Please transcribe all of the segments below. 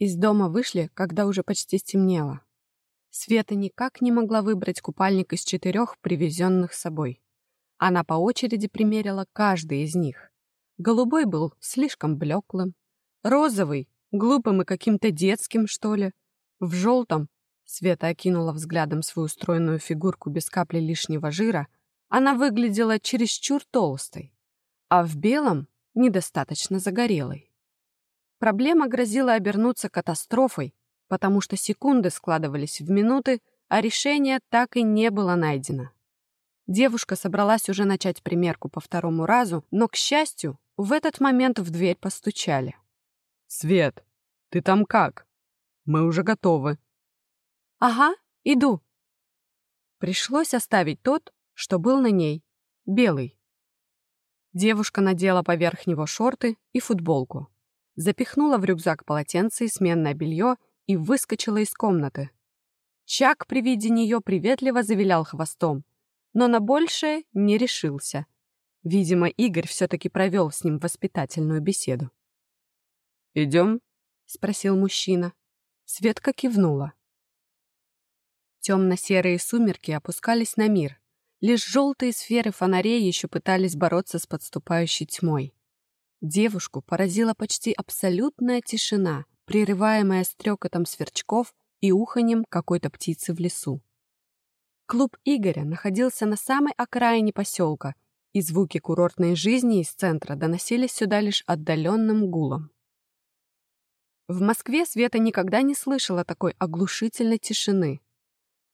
Из дома вышли, когда уже почти стемнело. Света никак не могла выбрать купальник из четырех, привезенных с собой. Она по очереди примерила каждый из них. Голубой был слишком блеклым, розовый — глупым и каким-то детским, что ли. В желтом Света окинула взглядом свою стройную фигурку без капли лишнего жира. Она выглядела чересчур толстой, а в белом — недостаточно загорелой. Проблема грозила обернуться катастрофой, потому что секунды складывались в минуты, а решение так и не было найдено. Девушка собралась уже начать примерку по второму разу, но, к счастью, в этот момент в дверь постучали. «Свет, ты там как? Мы уже готовы». «Ага, иду». Пришлось оставить тот, что был на ней, белый. Девушка надела поверх него шорты и футболку запихнула в рюкзак полотенце и сменное белье и выскочила из комнаты. Чак при виде нее приветливо завилял хвостом, но на большее не решился. Видимо, Игорь все-таки провел с ним воспитательную беседу. «Идем?» — спросил мужчина. Светка кивнула. Темно-серые сумерки опускались на мир. Лишь желтые сферы фонарей еще пытались бороться с подступающей тьмой. Девушку поразила почти абсолютная тишина, прерываемая стрекотом сверчков и уханьем какой-то птицы в лесу. Клуб Игоря находился на самой окраине поселка, и звуки курортной жизни из центра доносились сюда лишь отдаленным гулом. В Москве Света никогда не слышала такой оглушительной тишины.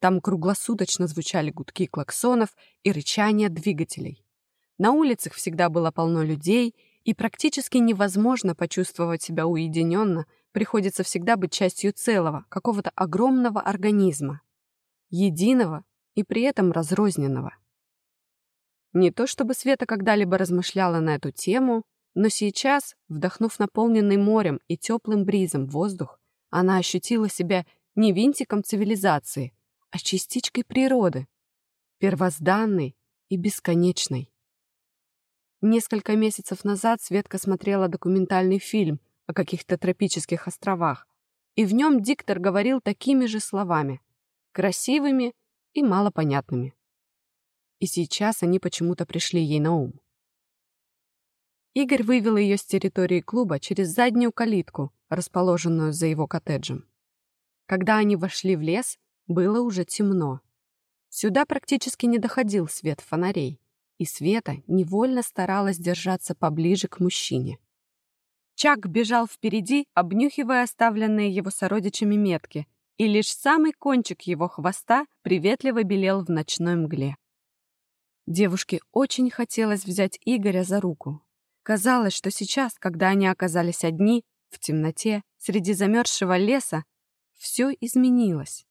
Там круглосуточно звучали гудки клаксонов и рычание двигателей. На улицах всегда было полно людей, и практически невозможно почувствовать себя уединенно, приходится всегда быть частью целого, какого-то огромного организма, единого и при этом разрозненного. Не то чтобы Света когда-либо размышляла на эту тему, но сейчас, вдохнув наполненный морем и теплым бризом воздух, она ощутила себя не винтиком цивилизации, а частичкой природы, первозданной и бесконечной. Несколько месяцев назад Светка смотрела документальный фильм о каких-то тропических островах, и в нем диктор говорил такими же словами, красивыми и малопонятными. И сейчас они почему-то пришли ей на ум. Игорь вывел ее с территории клуба через заднюю калитку, расположенную за его коттеджем. Когда они вошли в лес, было уже темно. Сюда практически не доходил свет фонарей и Света невольно старалась держаться поближе к мужчине. Чак бежал впереди, обнюхивая оставленные его сородичами метки, и лишь самый кончик его хвоста приветливо белел в ночной мгле. Девушке очень хотелось взять Игоря за руку. Казалось, что сейчас, когда они оказались одни, в темноте, среди замерзшего леса, все изменилось.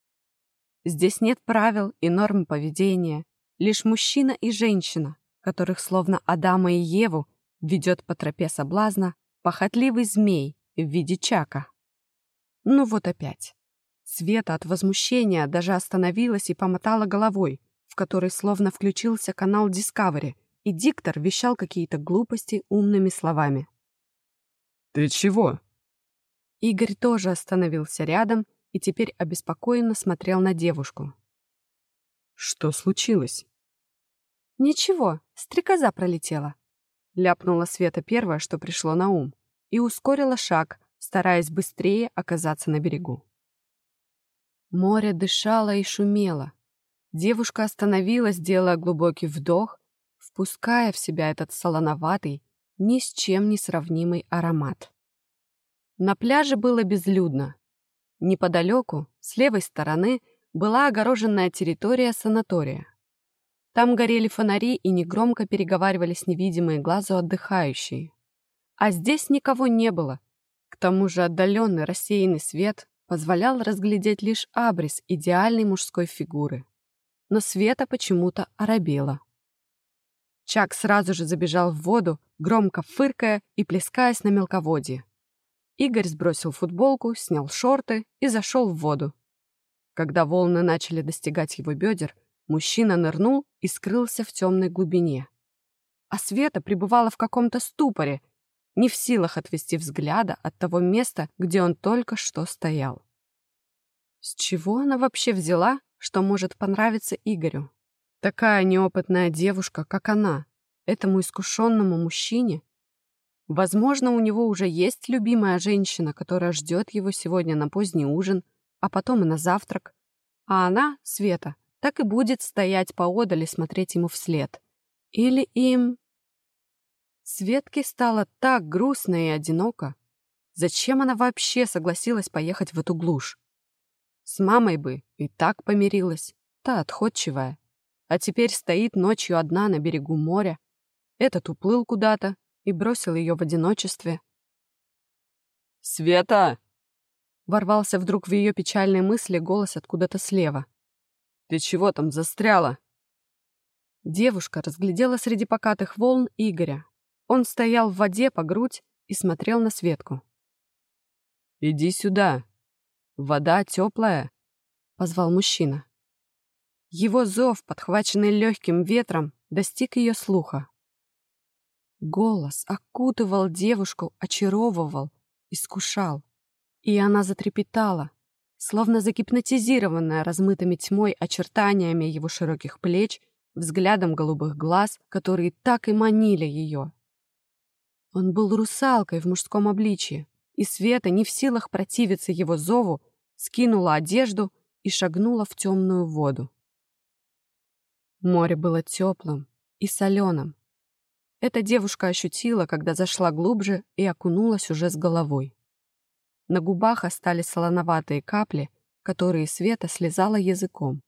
Здесь нет правил и норм поведения, Лишь мужчина и женщина, которых словно Адама и Еву ведет по тропе соблазна похотливый змей в виде чака. Ну вот опять. Света от возмущения даже остановилась и помотала головой, в которой словно включился канал Discovery, и диктор вещал какие-то глупости умными словами. «Ты чего?» Игорь тоже остановился рядом и теперь обеспокоенно смотрел на девушку. Что случилось? Ничего, стрекоза пролетела. Ляпнула Света первое, что пришло на ум, и ускорила шаг, стараясь быстрее оказаться на берегу. Море дышало и шумело. Девушка остановилась, делая глубокий вдох, впуская в себя этот солоноватый, ни с чем не сравнимый аромат. На пляже было безлюдно. Неподалеку, с левой стороны, была огороженная территория санатория. Там горели фонари и негромко переговаривались невидимые глазу отдыхающие. А здесь никого не было. К тому же отдаленный рассеянный свет позволял разглядеть лишь абрис идеальной мужской фигуры. Но Света почему-то оробела. Чак сразу же забежал в воду, громко фыркая и плескаясь на мелководье. Игорь сбросил футболку, снял шорты и зашел в воду. Когда волны начали достигать его бедер, мужчина нырнул и скрылся в темной глубине. А Света пребывала в каком-то ступоре, не в силах отвести взгляда от того места, где он только что стоял. С чего она вообще взяла, что может понравиться Игорю? Такая неопытная девушка, как она, этому искушенному мужчине? Возможно, у него уже есть любимая женщина, которая ждет его сегодня на поздний ужин, а потом и на завтрак. А она, Света, так и будет стоять поодаль и смотреть ему вслед. Или им... Светке стало так грустно и одиноко. Зачем она вообще согласилась поехать в эту глушь? С мамой бы и так помирилась, та отходчивая. А теперь стоит ночью одна на берегу моря. Этот уплыл куда-то и бросил ее в одиночестве. «Света!» Ворвался вдруг в ее печальные мысли голос откуда-то слева. «Ты чего там застряла?» Девушка разглядела среди покатых волн Игоря. Он стоял в воде по грудь и смотрел на Светку. «Иди сюда. Вода теплая», — позвал мужчина. Его зов, подхваченный легким ветром, достиг ее слуха. Голос окутывал девушку, очаровывал, искушал. И она затрепетала, словно загипнотизированная размытыми тьмой очертаниями его широких плеч, взглядом голубых глаз, которые так и манили ее. Он был русалкой в мужском обличье, и Света, не в силах противиться его зову, скинула одежду и шагнула в темную воду. Море было теплым и соленым. Эта девушка ощутила, когда зашла глубже и окунулась уже с головой. На губах остались солоноватые капли, которые Света слезала языком.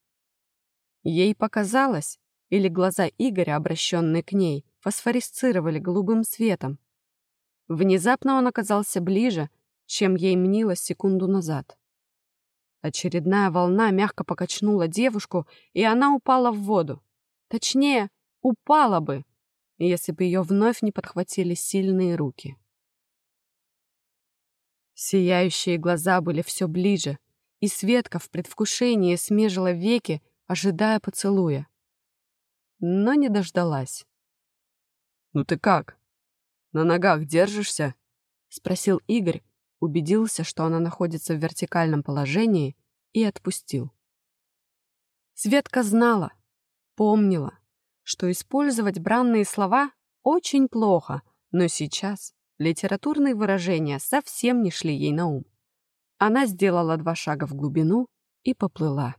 Ей показалось, или глаза Игоря, обращенные к ней, фосфорисцировали голубым светом. Внезапно он оказался ближе, чем ей мнилось секунду назад. Очередная волна мягко покачнула девушку, и она упала в воду. Точнее, упала бы, если бы ее вновь не подхватили сильные руки. Сияющие глаза были все ближе, и Светка в предвкушении смежила веки, ожидая поцелуя. Но не дождалась. «Ну ты как? На ногах держишься?» — спросил Игорь, убедился, что она находится в вертикальном положении, и отпустил. Светка знала, помнила, что использовать бранные слова очень плохо, но сейчас литературные выражения совсем не шли ей на ум. Она сделала два шага в глубину и поплыла.